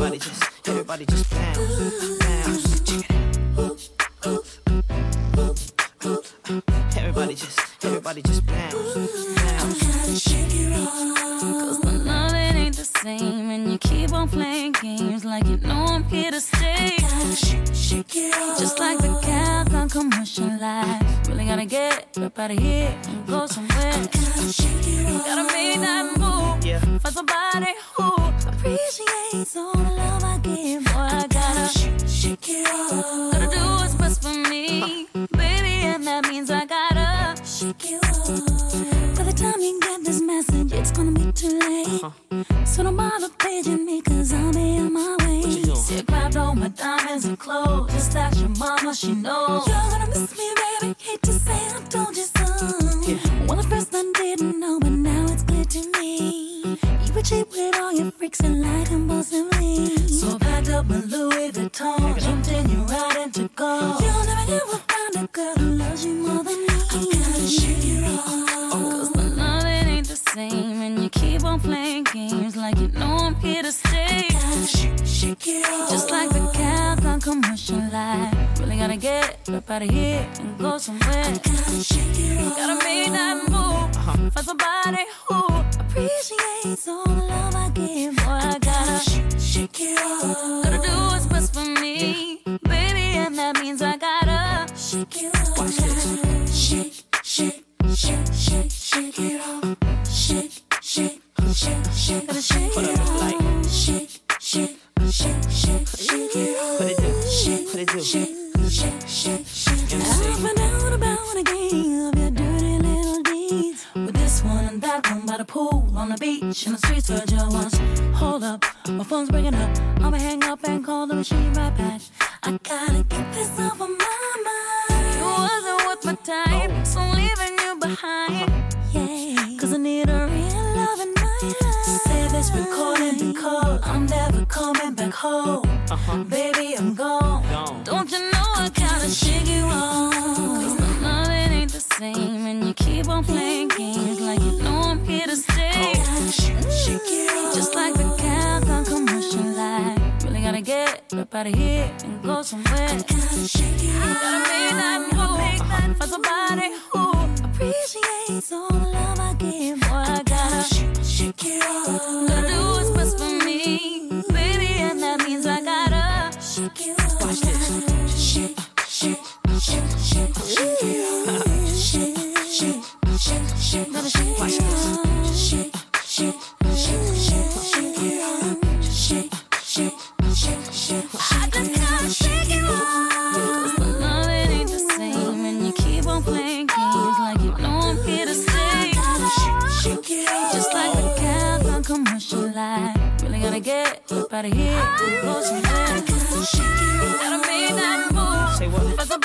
Everybody just everybody just bounce, bounce. Check it. Everybody just, everybody just bounce, bounce. Gotta Shake it off. Cause the love it ain't the same. And you keep on playing games like you know I'm here to stay. Gotta Shake, shake it off. Just like the Calgon commercial life. Really gotta get up out of here and go somewhere. Gotta Shake it off. Gotta make that move. Yeah. Find somebody who appreciates all means I gotta shake it off. By the time you get this message, it's gonna be too late. Uh-huh. So don't bother paging me, cause I'll be on my way. you? I grabbed all my diamonds and clothes. Just ask your mama, she knows. You're gonna miss me, baby. Hate to say I told you so. Well, at first I didn't know, but now it's clear to me. You were cheap with all your freaks and lied impulsively. So I packed up my Louis Vuitton, jumped in you right into gold. You'll never ever find a girl who loves you more than me. I gotta shake it off. Cause the love it ain't the same, and you keep on playing games like you know I'm here to stay. Shake, shake it off. Just like the cat on commercial life. Really gotta get out of here and go somewhere. I gotta shake it off. Just like the Calgon commercial, like really gotta get up out of here and go somewhere. I gotta make that move. Uh-huh. Find somebody who appreciates all the love I give. Shake, shake, shake, shake, shake it off. Shake, shake, shake, shake, shake. Shake, shake, shake, shake, shake it off. It it shake, shake, shake, shake. MC. I found out about a gang of your dirty little deeds. With this one and that one by the pool, on the beach, in the streets where. Hold up, my phone's breaking up. I'ma hang up and call the machine right back. I gotta get this off my mind. Time, so I'm leaving you behind. Yeah, cause I need a real love in my life. Save this recording because I'm never coming back home. Baby, I'm gone. Gone. Don't you know I gotta shake you off? Cause the love it ain't the same, and you keep on playing games like you know I'm here to stay. Just like the Calgon commercial life. Really gotta get up out of here and go somewhere. I Gotta make Gotta eyes. Gotta make that move. Say what?